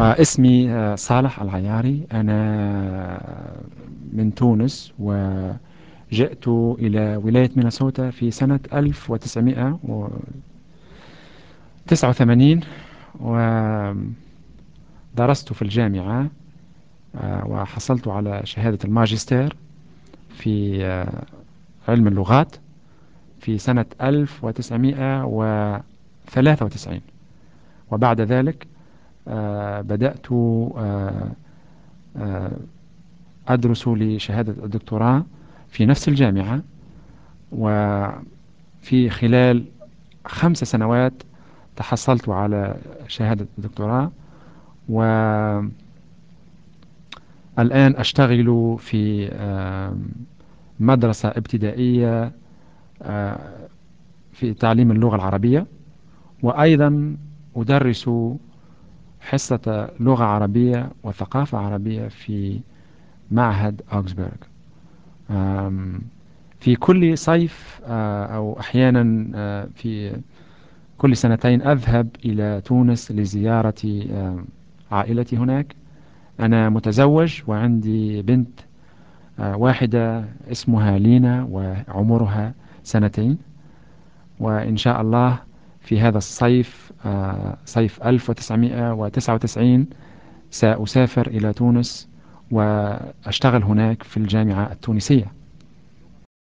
اسمي صالح العياري. أنا من تونس وجئت إلى ولاية مينيسوتا في سنة 1989 ودرست في الجامعة وحصلت على شهادة الماجستير في علم اللغات في سنة 1993 وبعد ذلك بدأت أدرس لشهادة الدكتوراه في نفس الجامعة وفي خلال خمس سنوات تحصلت على شهادة الدكتوراه والآن أشتغل في مدرسة ابتدائية في تعليم اللغة العربية وأيضا أدرس حصة لغة عربية وثقافة عربية في معهد أوكسبرغ. في كل صيف أو أحيانا في كل سنتين أذهب إلى تونس لزيارة عائلتي هناك. أنا متزوج وعندي بنت واحدة اسمها لينا وعمرها سنتين. وإن شاء الله في هذا الصيف صيف 1999 سأسافر إلى تونس وأشتغل هناك في الجامعة التونسية.